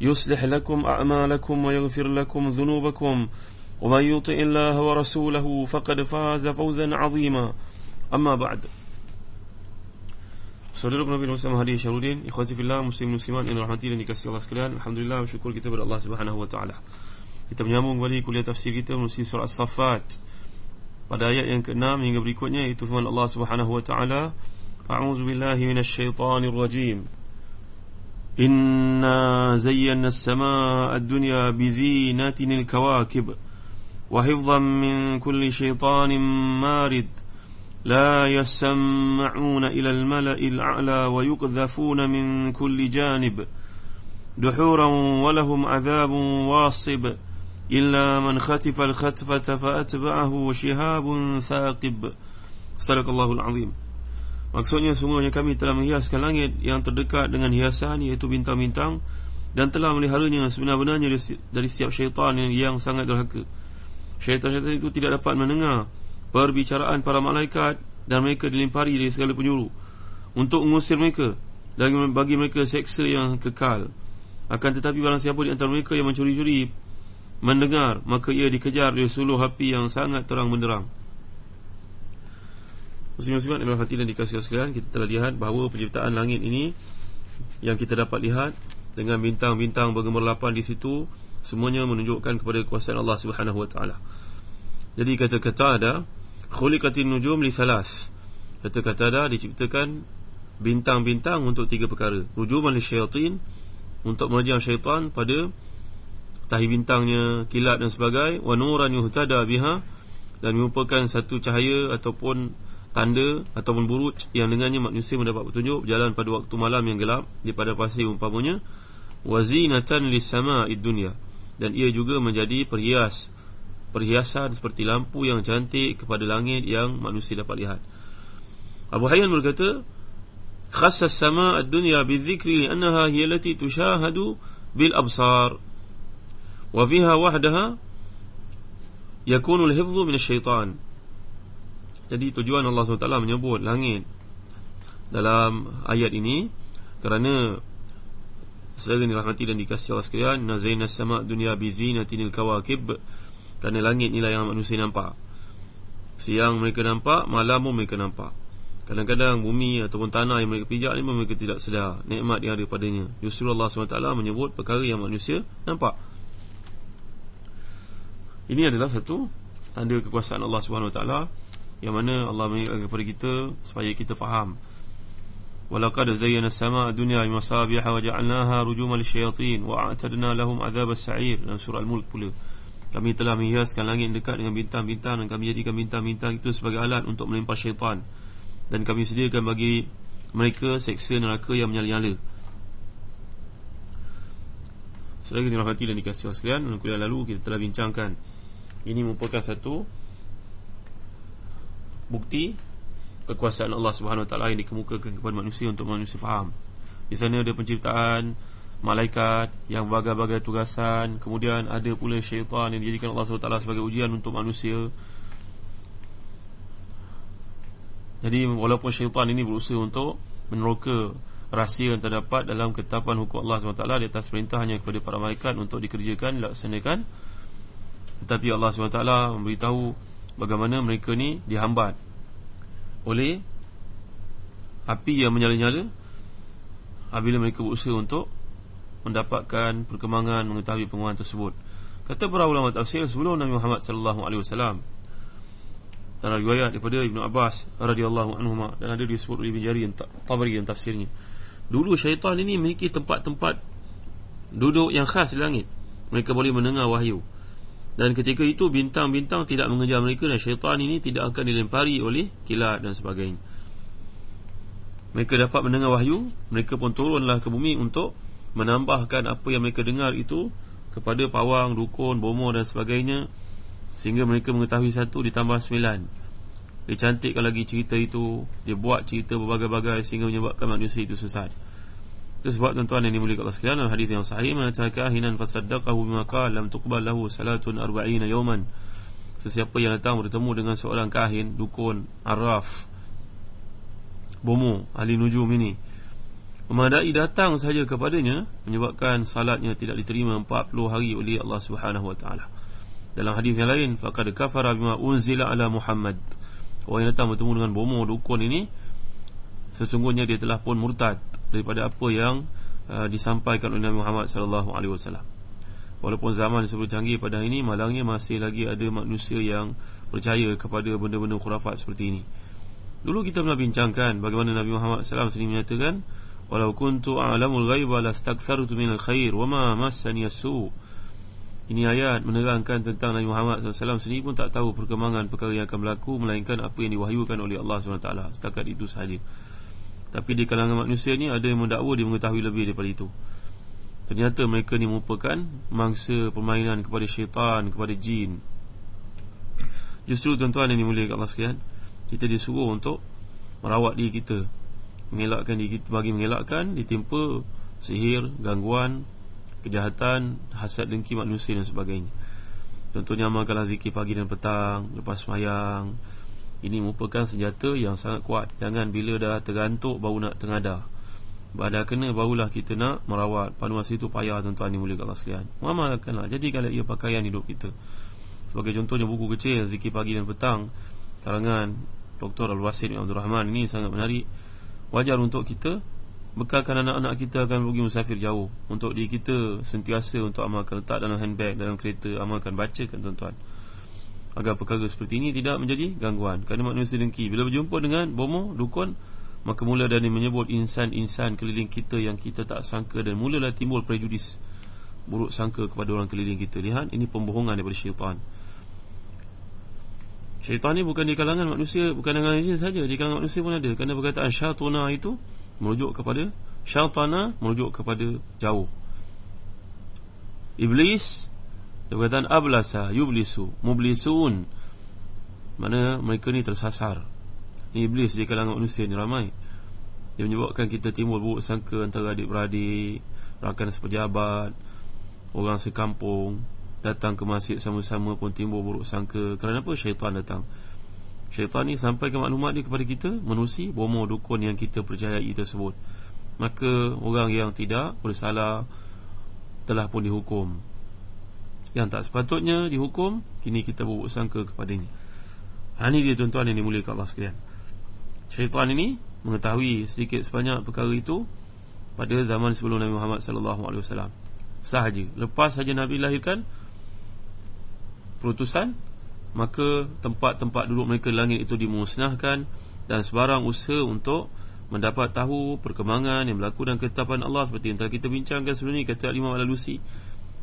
يصلح لكم أعمالكم ويغفر لكم ذنوبكم ومن يطع الله ورسوله فقد فاز فوزا عظيما أما بعد Saudara Nabi Muhammad Hadi Syarudin Ikhwati fillah Muslim Muslimat Yang rahmati dan dikasih Allah sekalian Alhamdulillah Bersyukur kita kepada Allah Subhanahu Wa Taala. Kita menyambung kembali kuliah tafsir kita Melalui surah As-Safat Pada ayat yang ke-6 hingga berikutnya Itu firman Allah Subhanahu Wa Taala. A'udzu billahi minasyaitonir rajim إنا زينا السماء الدنيا بزينة الكواكب وحفظا من كل شيطان مارد لا يسمعون إلى الملأ الأعلى ويقذفون من كل جانب دحورا ولهم عذاب واصب إلا من ختف الختفة فأتبعه شهاب ثاقب صدق الله العظيم. Maksudnya semuanya kami telah menghiaskan langit yang terdekat dengan hiasan iaitu bintang-bintang dan telah meliharanya sebenar-benarnya dari setiap syaitan yang, yang sangat derhaka. Syaitan-syaitan itu tidak dapat mendengar perbicaraan para malaikat dan mereka dilimpari dari segala penjuru untuk mengusir mereka dan bagi mereka seksa yang kekal. Akan tetapi barang siapa di antara mereka yang mencuri-curi mendengar maka ia dikejar oleh suluh api yang sangat terang benderang. Muslim-muslimat dalam hati dan dikasih sekalian Kita telah lihat bahawa penciptaan langit ini Yang kita dapat lihat Dengan bintang-bintang bergemerlapan di situ Semuanya menunjukkan kepada kekuasaan Allah Subhanahu Wa Taala. Jadi kata-kata ada Khulikatin nujum li thalas Kata-kata ada diciptakan Bintang-bintang untuk tiga perkara. Nujuman li syaitin Untuk merejam syaitan pada Tahi bintangnya, kilat dan sebagainya. Wa nuran yuhtada biha Dan merupakan satu cahaya Ataupun tanda ataupun buruj yang dengannya manusia mendapat petunjuk berjalan pada waktu malam yang gelap daripada pasir umpamanya wazinatan lisama'id dunya. Dan ia juga menjadi perhias perhiasan seperti lampu yang cantik kepada langit yang manusia dapat lihat. Abu Hayyan berkata khassa as-sama'ad dunya bizikri li'annaha hiya allati tushahadu bil absar wa fiha wahdaha yakunu al-hifdhu min asy-syaitan jadi tujuan Allah SWT menyebut langit dalam ayat ini kerana sedang dirahmati dan dikasih Allah sekalian nazayna sama dunia bizinatinil kawakib kerana langit inilah yang manusia nampak. Siang mereka nampak malam pun mereka nampak. Kadang-kadang bumi ataupun tanah yang mereka pijak ni mereka tidak sedar nikmat yang ada padanya. Justru Allah SWT menyebut perkara yang manusia nampak. Ini adalah satu tanda kekuasaan Allah SWT yang mana Allah mengingatkan kepada kita supaya kita faham. Walaqad zayyana as-samaa'a dunya bi masabiha wa ja'alnaha rujuman lisyayatin wa a'tadna lahum 'adzab as-sa'ir. Dalam surah al-mulk pula kami telah menghiaskan langit dekat dengan bintang-bintang dan kami jadikan bintang-bintang itu sebagai alat untuk melempar syaitan. Dan kami sediakan bagi mereka seksa neraka yang menyala-nyala. Selagi dirahmati dan dikasih sekalian. Kuliah lalu kita telah bincangkan. Ini merupakan satu bukti kekuasaan Allah Subhanahu Wa Taala yang dikemukakan kepada manusia untuk manusia faham. Di sana ada penciptaan malaikat yang berbagai-bagai tugasan, kemudian ada pula syaitan yang dijadikan Allah Subhanahu Wa Taala sebagai ujian untuk manusia. Jadi walaupun syaitan ini berusaha untuk meneroka rahsia yang terdapat dalam ketetapan hukum Allah SWT di atas perintahnya kepada para malaikat untuk dikerjakan, dilaksanakan tetapi Allah SWT memberitahu bagaimana mereka ni dihambat. Oleh api yang menyala-nyala apabila mereka berusaha untuk mendapatkan perkembangan mengetahui pengumuman tersebut. Kata para ulama tafsir sebelum Nabi Muhammad sallallahu alaihi wasallam dalam riwayat daripada Ibn Abbas radhiyallahu anhu dan ada disebut oleh Ibn Jari Tabari dalam tafsirnya. Dulu syaitan ini memiliki tempat-tempat duduk yang khas di langit. Mereka boleh mendengar wahyu dan ketika itu bintang-bintang tidak mengejar mereka dan syaitan ini tidak akan dilempari oleh kilat dan sebagainya. Mereka dapat mendengar wahyu mereka pun turunlah ke bumi untuk menambahkan apa yang mereka dengar itu kepada pawang, dukun, bomo dan sebagainya Sehingga mereka mengetahui satu ditambah sembilan. Dia cantikkan lagi cerita itu Dia buat cerita berbagai-bagai Sehingga menyebabkan manusia itu sesat Sebab tuan-tuan yang dimulik Allah sekalian Hadis yang sahih Mengatakan kahinan fasaddaqahu bimaka Lam tuqbal lahu salatun arba'ina yawman Sesiapa yang datang bertemu dengan seorang kahin Dukun, araf Bomo, ahli nujum ini Memadai datang saja kepadanya Menyebabkan salatnya tidak diterima 40 hari oleh Allah Subhanahu Wa Taala. Dalam hadis yang lain faqad kafara bima unzila ala Muhammad. Orang yang datang bertemu dengan bomo dukun ini sesungguhnya dia telah pun murtad daripada apa yang uh, disampaikan oleh Nabi Muhammad sallallahu alaihi wasallam. Walaupun zaman sebelum canggih pada hari ini malangnya masih lagi ada manusia yang percaya kepada benda-benda khurafat seperti ini. Dulu kita pernah bincangkan bagaimana Nabi Muhammad SAW sendiri menyatakan Walau kuntu a'lamul ghaiba lastakthartu minal khair wama massani as-su' Ini ayat menerangkan tentang Nabi Muhammad SAW sendiri pun tak tahu perkembangan perkara yang akan berlaku Melainkan apa yang diwahyukan oleh Allah SWT Setakat itu sahaja Tapi di kalangan manusia ni ada yang mendakwa dia mengetahui lebih daripada itu Ternyata mereka ni merupakan mangsa permainan kepada syaitan, kepada jin Justru tuan-tuan yang dimuliakan Allah sekalian Kita disuruh untuk merawat diri kita Mengelakkan diri kita bagi mengelakkan Ditimpa sihir, gangguan, kejahatan, hasad dengki manusia dan sebagainya. Contohnya amalkanlah zikir pagi dan petang lepas semayang. Ini merupakan senjata yang sangat kuat. Jangan bila dah tergantuk baru nak tengadah. Pada kena barulah kita nak merawat. Pada masa itu payah tuan-tuan ni mulia Allah sekalian. Mengamalkanlah. Jadi kalau ia pakaian hidup kita. Sebagai contohnya buku kecil zikir pagi dan petang. Karangan Dr. Al-Wasid Abdul Rahman ini sangat menarik. Wajar untuk kita bekalkan anak-anak kita akan pergi musafir jauh untuk diri kita sentiasa untuk amalkan letak dalam handbag dalam kereta amalkan bacakan tuan-tuan agar perkara seperti ini tidak menjadi gangguan. Kerana manusia dengki bila berjumpa dengan bomo dukun maka mula dari menyebut insan-insan keliling kita yang kita tak sangka dan mulalah timbul prejudis buruk sangka kepada orang keliling kita. Lihat ini pembohongan daripada syaitan. Syaitan ni bukan di kalangan manusia bukan dengan jin saja. Di kalangan manusia pun ada. Kerana perkataan syaituna itu merujuk kepada syaitana merujuk kepada jauh. Iblis perkataan ablasa yublisu. Mublisun. Mana mereka ni tersasar. Ni iblis di kalangan manusia ni ramai. Dia menyebabkan kita timbul buruk sangka antara adik-beradik rakan sepejabat orang sekampung. Datang ke masjid sama-sama pun timbul buruk sangka. Kerana apa? Syaitan datang. Syaitan ni sampai ke maklumat dia kepada kita Menusi bomo dukun yang kita percayai tersebut. Maka orang yang tidak bersalah Telah pun dihukum Yang tak sepatutnya dihukum Kini kita berbuat sangka kepadanya. Ha, Ini dia tuan-tuan yang dimuliakan Allah sekalian. Syaitan ini mengetahui sedikit sebanyak perkara itu Pada zaman sebelum Nabi Muhammad SAW Sahaja. Lepas saja Nabi lahirkan Perutusan maka tempat-tempat duduk mereka langit itu dimusnahkan dan sebarang usaha untuk mendapat tahu perkembangan yang berlaku dan ketetapan Allah seperti yang telah kita bincangkan sebelum ini kata Imam Al-Alusi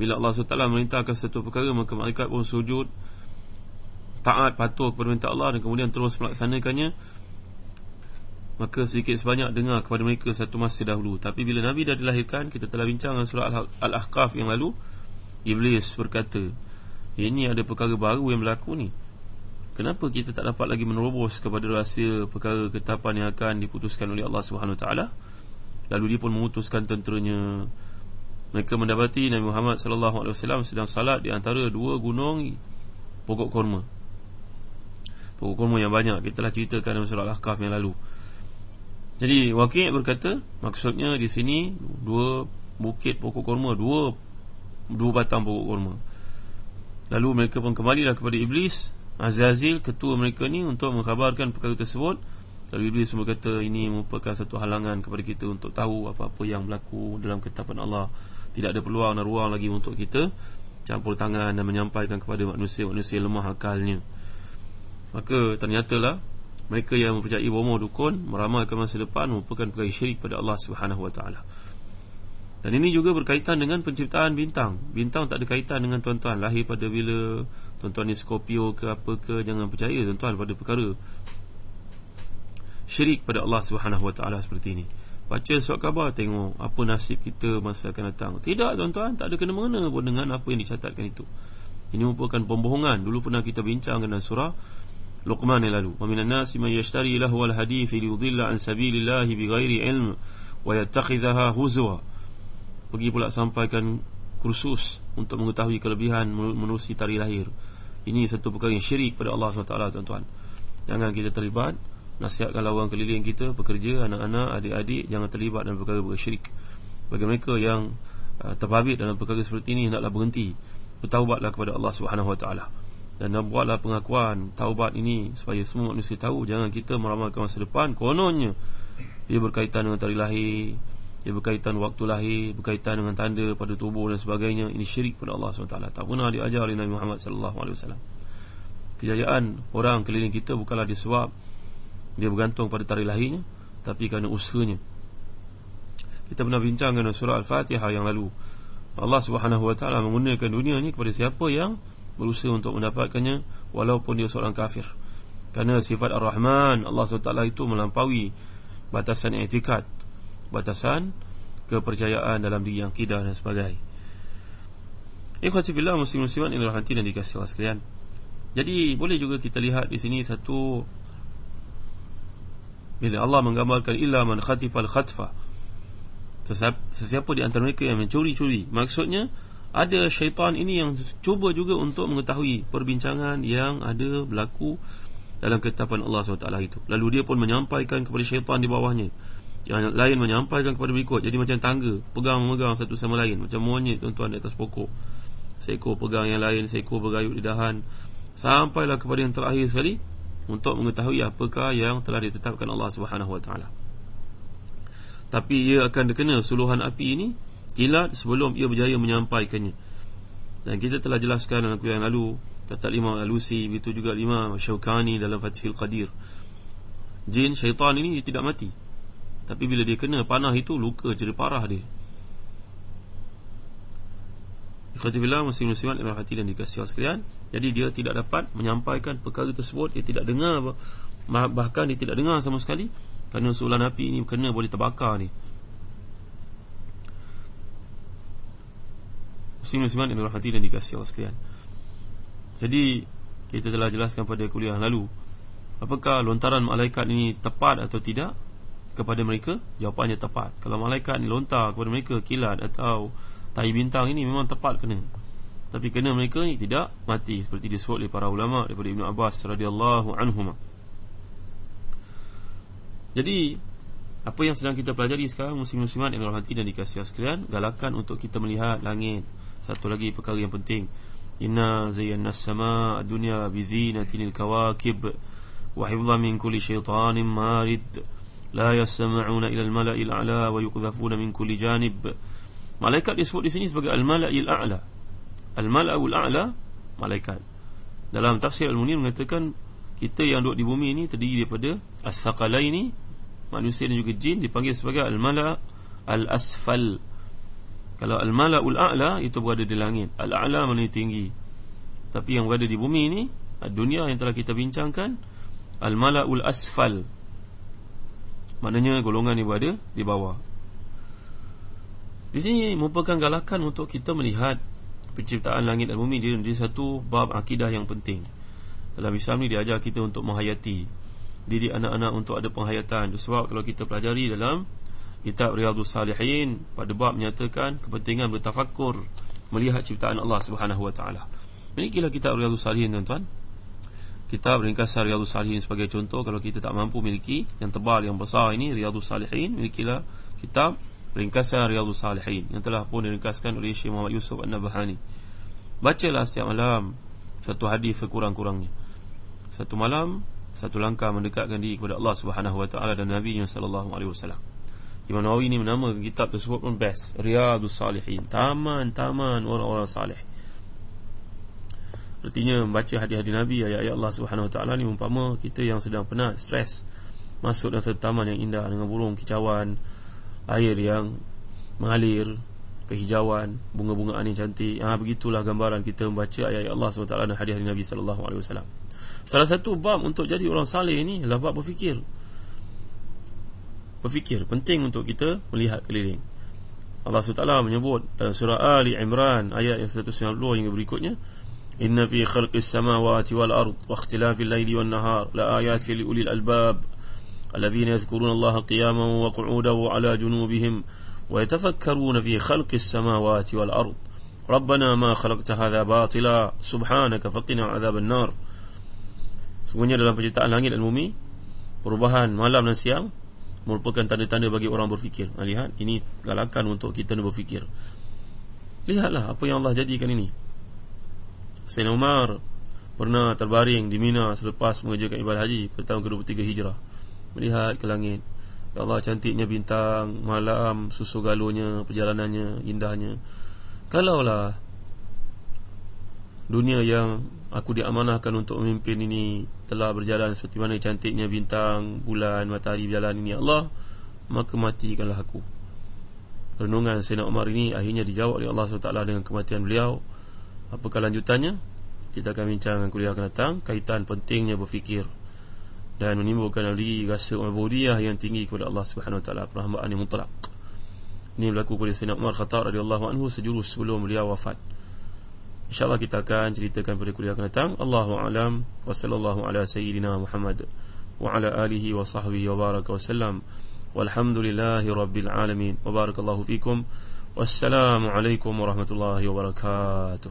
bila Allah SWT merintahkan satu perkara maka malaikat pun sujud taat patuh kepada perintah Allah dan kemudian terus melaksanakannya. Maka sedikit sebanyak dengar kepada mereka satu masa dahulu. Tapi bila Nabi dah dilahirkan kita telah bincang surah Al-Ahqaf yang lalu Iblis berkata ini ada perkara baru yang berlaku ni. Kenapa kita tak dapat lagi menerobos kepada rahsia perkara ketetapan yang akan diputuskan oleh Allah SWT Lalu dia pun memutuskan tenteranya Mereka mendapati Nabi Muhammad SAW sedang salat di antara dua gunung pokok korma. Pokok korma yang banyak. Kita telah ceritakan dalam surah Al-Kahf yang lalu. Jadi Wakil berkata Maksudnya di sini Dua bukit pokok korma Dua dua batang pokok korma. Lalu mereka pun kembalilah kepada Iblis Azazil ketua mereka ni untuk mengkhabarkan perkara tersebut. Lalu Iblis berkata ini merupakan satu halangan kepada kita Untuk tahu apa-apa yang berlaku dalam ketetapan Allah Tidak ada peluang dan ruang lagi untuk kita Campur tangan dan menyampaikan kepada manusia-manusia lemah akalnya Maka ternyatalah mereka yang mempercayai bomoh dukun meramalkan masa depan merupakan perkara syirik pada Allah Subhanahu Wa. Dan ini juga berkaitan dengan penciptaan bintang. Bintang tak ada kaitan dengan tuan-tuan lahir pada bila tuan-tuan ni Scorpio ke apa ke jangan percaya tuan-tuan pada perkara syirik pada Allah Subhanahu seperti ini. Baca surat khabar tengok apa nasib kita masa akan datang. Tidak tuan-tuan tak ada kena mengena pun dengan apa yang dicatatkan itu. Ini merupakan pembohongan. Dulu pernah kita bincang dengan surah Luqman yang lalu man yashtari lahu al hadith li yudilla an sabilillah bighairi ilm wa yattakhidhaha huzwa pergi pula sampaikan kursus untuk mengetahui kelebihan menerusi tarikh lahir ini satu perkara yang syirik pada Allah SWT tuan-tuan jangan kita terlibat nasihatkan orang keliling kita pekerja anak-anak adik-adik jangan terlibat dalam perkara-perkara syirik. Bagi mereka yang uh, terbabit dalam perkara seperti ini hendaklah berhenti bertaubatlah kepada Allah Taala. Dan buatlah pengakuan taubat ini supaya semua manusia tahu jangan kita meramalkan masa depan. Kononnya ia berkaitan dengan tarikh lahir ia berkaitan waktu lahir berkaitan dengan tanda pada tubuh dan sebagainya. Ini syirik pada Allah SWT tak pernah diajar oleh Nabi Muhammad SAW kejayaan orang keliling kita bukanlah disebab dia bergantung pada tarikh lahirnya tapi kerana usahanya. Kita pernah bincang dengan surah Al-Fatihah yang lalu. Allah Subhanahu Wa Taala menggunakan dunia ni kepada siapa yang berusaha untuk mendapatkannya walaupun dia seorang kafir. Kerana sifat ar-rahman Allah SWT itu melampaui batasan etikad batasan kepercayaan dalam diri yang akidah dan sebagainya. Ikhwati fillah muslim-musliman ini rahmati dan dikasih Allah sekalian. Jadi boleh juga kita lihat di sini satu bila Allah menggambarkan illa man khatifal khatfa. Sesiapa di antara mereka yang mencuri-curi. Maksudnya ada syaitan ini yang cuba juga untuk mengetahui perbincangan yang ada berlaku dalam ketetapan Allah SWT itu. Lalu dia pun menyampaikan kepada syaitan di bawahnya. Yang lain menyampaikan kepada berikut. Jadi macam tangga pegang-megang satu sama lain. Macam monyet tuan-tuan di atas pokok. Seekor pegang yang lain seekor bergayut di dahan. Sampailah kepada yang terakhir sekali untuk mengetahui apakah yang telah ditetapkan Allah Subhanahu Wa Taala. Tapi ia akan dikena suluhan api ini kilat sebelum ia berjaya menyampaikannya. Dan kita telah jelaskan dalam kuliah yang lalu kata lima alusi itu juga lima syaukani dalam fathil qadir. Jin syaitan ini tidak mati. Tapi bila dia kena panah itu luka jadi parah dia Ikhwatibillah muslim-muslimat yang hati dan dikasih sekalian Jadi dia tidak dapat menyampaikan perkara tersebut Dia tidak dengar Bahkan dia tidak dengar sama sekali Kerana sulan api ini kena boleh terbakar ni muslim-muslimat yang dirahmati dan dikasihi Allah sekalian. Jadi kita telah jelaskan pada kuliah lalu apakah lontaran malaikat ini tepat atau tidak kepada mereka? Jawapannya tepat. Kalau malaikat ini lontar kepada mereka kilat atau tahi bintang ini memang tepat kena. Tapi kena mereka ni tidak mati seperti disebut oleh para ulama daripada Ibnu Abbas radhiyallahu anhuma. Jadi apa yang sedang kita pelajari sekarang muslim-muslimat yang dirahmati dan dikasihi sekalian, galakan untuk kita melihat langit satu lagi perkara yang penting Inna zayyana as-samaa ad-dunya bi zinatil kawakib wa hifdhan min kulli shaytanin marid la yasma'una ila al-mala'il a'la wa yuqdhafuna min kulli janib Malaikat disebut di sini sebagai al-mala'il a'la Al-mala'ul a'la malaikat Dalam tafsir Al-Munir mengatakan kita yang duduk di bumi ini terdiri daripada as-saqalaini manusia dan juga jin dipanggil sebagai al-mala' al-asfal kalau al-mala'ul a'la itu berada di langit. Al-a'la mana tinggi. Tapi yang berada di bumi ini, dunia yang telah kita bincangkan, al-mala'ul asfal. Maknanya golongan ini berada di bawah. Di sini merupakan galakan untuk kita melihat penciptaan langit dan bumi menjadi satu bab akidah yang penting. Dalam Islam ni diajar kita untuk menghayati didik anak-anak untuk ada penghayatan. Sebab kalau kita pelajari dalam kitab Riyadhus Salihin pada bab menyatakan kepentingan bertafakur melihat ciptaan Allah Subhanahu wa taala. Milikilah kitab Riyadhus Salihin tuan-tuan. Kitab ringkasan Riyadhus Salihin sebagai contoh kalau kita tak mampu miliki yang tebal yang besar ini Riyadhus Salihin, milikilah kitab ringkasan Riyadhus Salihin yang telah pun diringkaskan oleh Syekh Muhammad Yusuf An-Nabhani. Bacalah setiap malam satu hadis sekurang-kurangnya. Satu malam satu langkah mendekatkan diri kepada Allah Subhanahu wa taala dan Nabi sallallahu alaihi wasallam. Imam Nawawi ni menamakan kitab tersebut pun best Riyadus Salihin Taman-taman orang-orang salih Artinya membaca hadis-hadis Nabi ayat-ayat Allah Subhanahu Wa Taala ni umpama kita yang sedang penat, stres, masuk dalam satu taman yang indah dengan burung kicauan, air yang mengalir, kehijauan, bunga-bungaan yang cantik. Ah ha, begitulah gambaran kita membaca ayat-ayat Allah Taala dan hadis-hadis Nabi sallallahu alaihi wasallam. Salah satu bab untuk jadi orang saleh ni adalah bab berfikir. Berfikir penting untuk kita melihat keliling. Allah SWT menyebut dalam surah Ali Imran ayat yang 190 hingga berikutnya Inna fi khalqis samawati wal ard wa ikhtilafil layli wan nahar la ayati li ulil albab wa qu'udan wa ala junubihim wa yatafakkaruna fi khalqis samawati wal ard Rabbana ma khalaqta hadha batila subhanaka faqina adhaban nar Sungguhnya dalam penciptaan langit dan bumi perubahan malam dan siang merupakan tanda-tanda bagi orang berfikir. Ha, lihat, ini galakan untuk kita berfikir. Lihatlah apa yang Allah jadikan ini. Sayyidina Umar pernah terbaring di Mina selepas mengerjakan ibadah haji pada tahun ke-23 Hijrah. Melihat ke langit. Ya Allah cantiknya bintang, malam, susu galonya, perjalanannya, indahnya. Kalaulah dunia yang aku diamanahkan untuk memimpin ini telah berjalan seperti mana cantiknya bintang, bulan, matahari berjalan ini Allah maka matikanlah aku. Renungan Sayyidina Umar ini akhirnya dijawab oleh Allah SWT dengan kematian beliau. Apakah lanjutannya? Kita akan bincang dengan kuliah akan datang. Kaitan pentingnya berfikir dan menimbulkan lagi rasa ubudiyah yang tinggi kepada Allah Subhanahu Wa Taala. Perhambaan yang mutlak. Ini berlaku pada Sayyidina Umar Khattab radhiyallahu anhu sejurus sebelum beliau wafat. InsyaAllah kita akan ceritakan pada kuliah akan datang. Allahu'alam Wa sallallahu ala sayyidina Muhammad Wa ala alihi wa sahbihi wa baraka wa sallam. Walhamdulillahi rabbil alamin. Wa barakallahu fikum. Wassalamualaikum warahmatullahi wabarakatuh